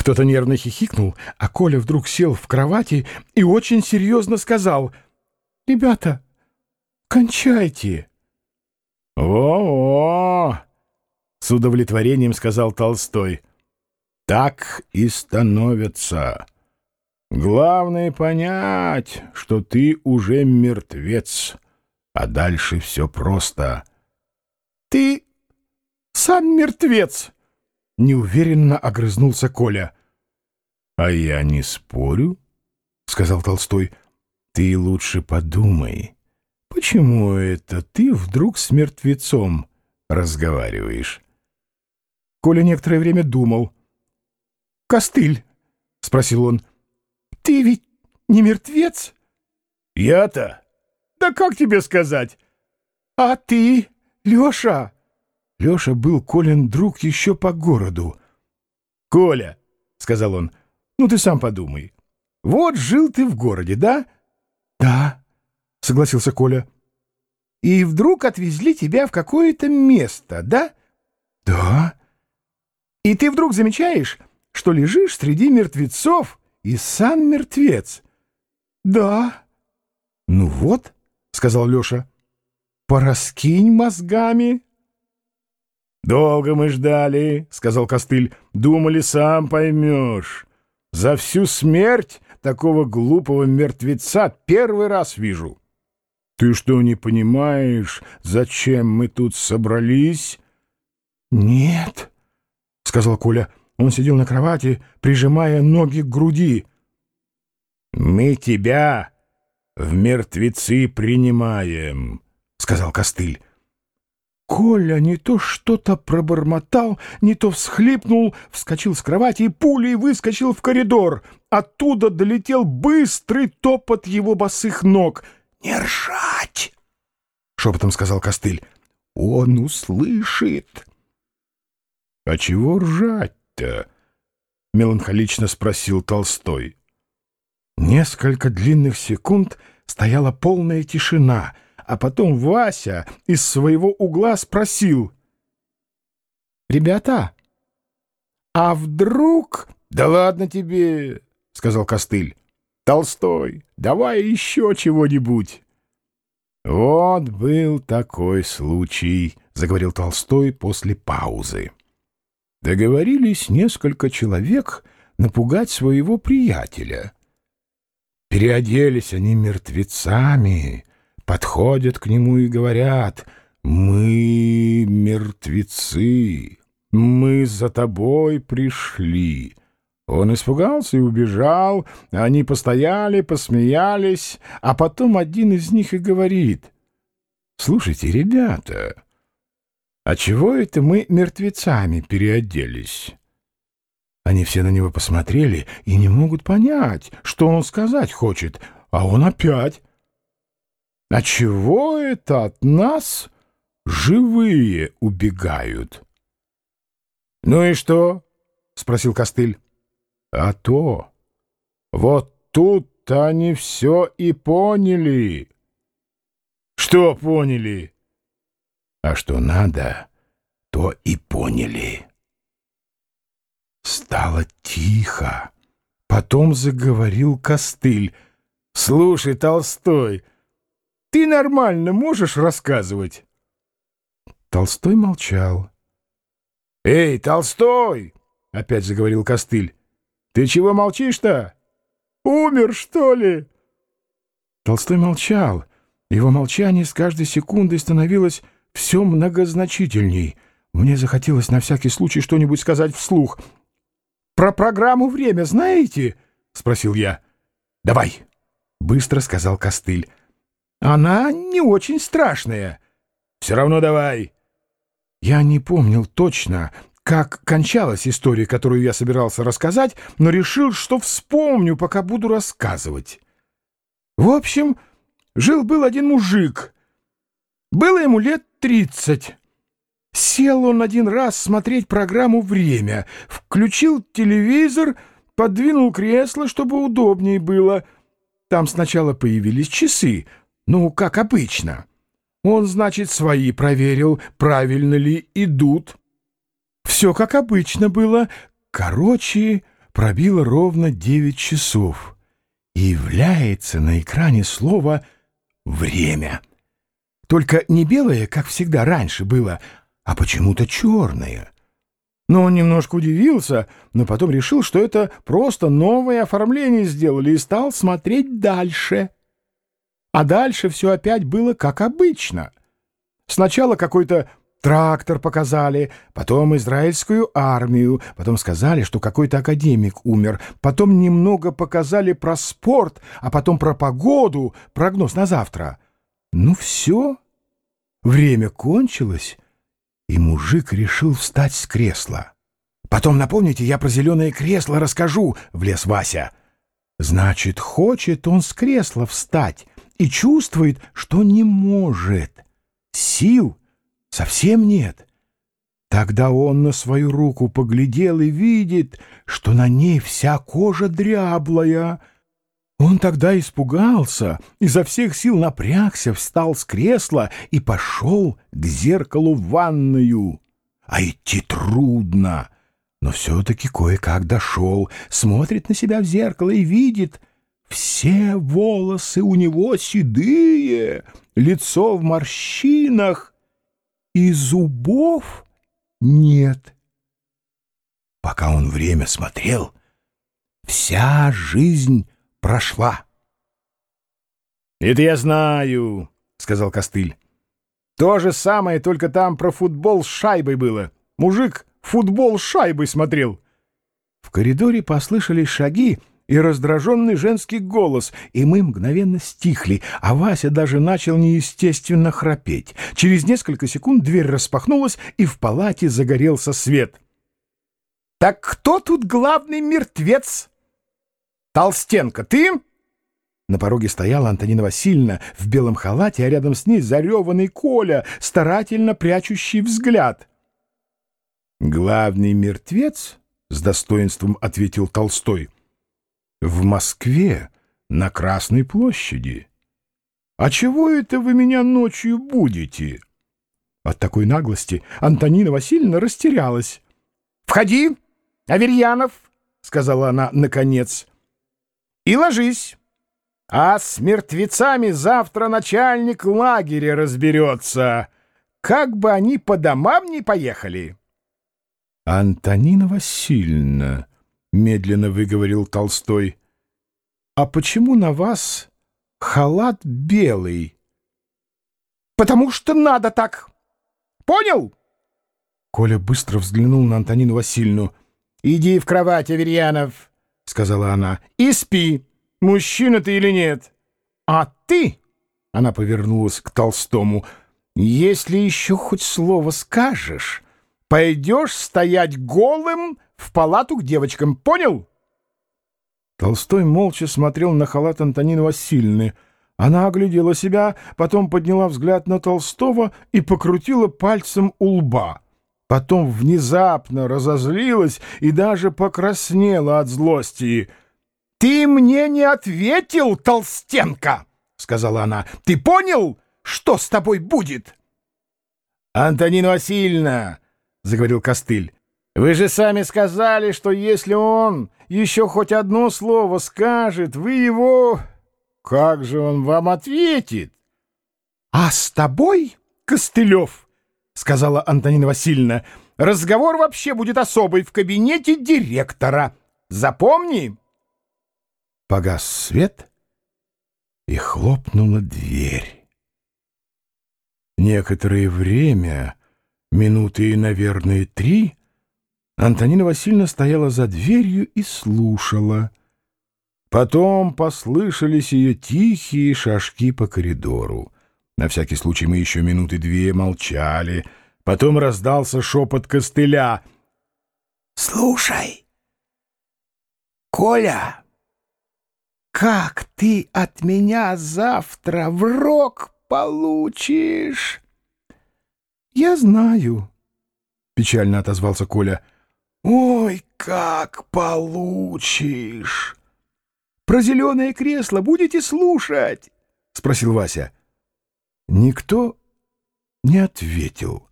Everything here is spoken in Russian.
Кто-то нервно хихикнул, а Коля вдруг сел в кровати и очень серьезно сказал «Ребята, кончайте!» «О-о!» — с удовлетворением сказал Толстой. «Так и становятся. Главное понять, что ты уже мертвец, а дальше все просто». «Ты сам мертвец!» — неуверенно огрызнулся Коля. «А я не спорю», — сказал Толстой. «Ты лучше подумай, почему это ты вдруг с мертвецом разговариваешь?» Коля некоторое время думал. «Костыль», — спросил он, — «ты ведь не мертвец?» «Я-то? Да как тебе сказать? А ты, Леша?» Леша был Колин друг еще по городу. «Коля», — сказал он, — «ну ты сам подумай. Вот жил ты в городе, да?» «Да», — согласился Коля. «И вдруг отвезли тебя в какое-то место, да?» «Да». «И ты вдруг замечаешь, что лежишь среди мертвецов и сам мертвец?» «Да». «Ну вот», — сказал Леша, — «пораскинь мозгами». «Долго мы ждали», — сказал Костыль. «Думали, сам поймешь. За всю смерть такого глупого мертвеца первый раз вижу». «Ты что, не понимаешь, зачем мы тут собрались?» «Нет», — сказал Коля. Он сидел на кровати, прижимая ноги к груди. «Мы тебя в мертвецы принимаем», — сказал Костыль. Коля не то что-то пробормотал, не то всхлипнул, вскочил с кровати и пулей выскочил в коридор. Оттуда долетел быстрый топот его босых ног. «Не ржать!» — шепотом сказал Костыль. «Он услышит!» «А чего ржать-то?» — меланхолично спросил Толстой. Несколько длинных секунд стояла полная тишина — а потом Вася из своего угла спросил. «Ребята, а вдруг...» «Да ладно тебе!» — сказал Костыль. «Толстой, давай еще чего-нибудь!» «Вот был такой случай», — заговорил Толстой после паузы. Договорились несколько человек напугать своего приятеля. Переоделись они мертвецами, подходят к нему и говорят «Мы мертвецы, мы за тобой пришли». Он испугался и убежал, они постояли, посмеялись, а потом один из них и говорит «Слушайте, ребята, а чего это мы мертвецами переоделись?» Они все на него посмотрели и не могут понять, что он сказать хочет, а он опять а чего это от нас живые убегают? — Ну и что? — спросил Костыль. — А то. Вот тут-то они все и поняли. — Что поняли? — А что надо, то и поняли. Стало тихо. Потом заговорил Костыль. — Слушай, Толстой, — ты нормально можешь рассказывать?» Толстой молчал. «Эй, Толстой!» — опять заговорил Костыль. «Ты чего молчишь-то? Умер, что ли?» Толстой молчал. Его молчание с каждой секундой становилось все многозначительней. Мне захотелось на всякий случай что-нибудь сказать вслух. «Про программу «Время» знаете?» — спросил я. «Давай!» — быстро сказал Костыль. Она не очень страшная. Все равно давай. Я не помнил точно, как кончалась история, которую я собирался рассказать, но решил, что вспомню, пока буду рассказывать. В общем, жил-был один мужик. Было ему лет тридцать. Сел он один раз смотреть программу «Время», включил телевизор, подвинул кресло, чтобы удобнее было. Там сначала появились часы — ну, как обычно. Он, значит, свои проверил, правильно ли идут. Все как обычно было. Короче, пробило ровно девять часов, и является на экране слово «время». Только не белое, как всегда раньше было, а почему-то черное. Но он немножко удивился, но потом решил, что это просто новое оформление сделали и стал смотреть дальше. А дальше все опять было как обычно. Сначала какой-то Трактор показали, потом израильскую армию, потом сказали, что какой-то академик умер, потом немного показали про спорт, а потом про погоду, прогноз на завтра. Ну все, время кончилось, и мужик решил встать с кресла. «Потом, напомните, я про зеленое кресло расскажу», — влез Вася. Значит, хочет он с кресла встать и чувствует, что не может. Сил Совсем нет. Тогда он на свою руку поглядел и видит, что на ней вся кожа дряблая. Он тогда испугался, изо всех сил напрягся, встал с кресла и пошел к зеркалу в ванную. А идти трудно, но все-таки кое-как дошел, смотрит на себя в зеркало и видит — все волосы у него седые, лицо в морщинах, и зубов нет. Пока он время смотрел, вся жизнь прошла. — Это я знаю, — сказал Костыль. — То же самое, только там про футбол с шайбой было. Мужик футбол с шайбой смотрел. В коридоре послышались шаги, и раздраженный женский голос, и мы мгновенно стихли, а Вася даже начал неестественно храпеть. Через несколько секунд дверь распахнулась, и в палате загорелся свет. «Так кто тут главный мертвец?» «Толстенко, ты?» На пороге стояла Антонина Васильевна в белом халате, а рядом с ней зареванный Коля, старательно прячущий взгляд. «Главный мертвец?» — с достоинством ответил Толстой — в Москве, на Красной площади. А чего это вы меня ночью будете? От такой наглости Антонина Васильевна растерялась. — Входи, Аверьянов, — сказала она наконец, — и ложись. А с мертвецами завтра начальник лагеря разберется. Как бы они по домам не поехали. — Антонина Васильевна, — медленно выговорил Толстой. «А почему на вас халат белый?» «Потому что надо так. Понял?» Коля быстро взглянул на Антонину Васильевну. «Иди в кровать, Аверьянов», — сказала она, — «и спи, мужчина ты или нет. А ты...» — она повернулась к Толстому. «Если еще хоть слово скажешь, пойдешь стоять голым в палату к девочкам, понял?» Толстой молча смотрел на халат Антонины Васильевны. Она оглядела себя, потом подняла взгляд на Толстого и покрутила пальцем у лба. Потом внезапно разозлилась и даже покраснела от злости. «Ты мне не ответил, Толстенко!» — сказала она. «Ты понял, что с тобой будет?» «Антонина Васильевна!» — заговорил Костыль. Вы же сами сказали, что если он еще хоть одно слово скажет, вы его... Как же он вам ответит? — А с тобой, Костылев, — сказала Антонина Васильевна, — разговор вообще будет особый в кабинете директора. Запомни. Погас свет, и хлопнула дверь. Некоторое время, минуты, наверное, три, — Антонина Васильевна стояла за дверью и слушала. Потом послышались ее тихие шажки по коридору. На всякий случай мы еще минуты две молчали. Потом раздался шепот костыля. «Слушай, Коля, как ты от меня завтра в рог получишь?» «Я знаю», — печально отозвался Коля. «Ой, как получишь!» «Про зеленое кресло будете слушать?» — спросил Вася. Никто не ответил.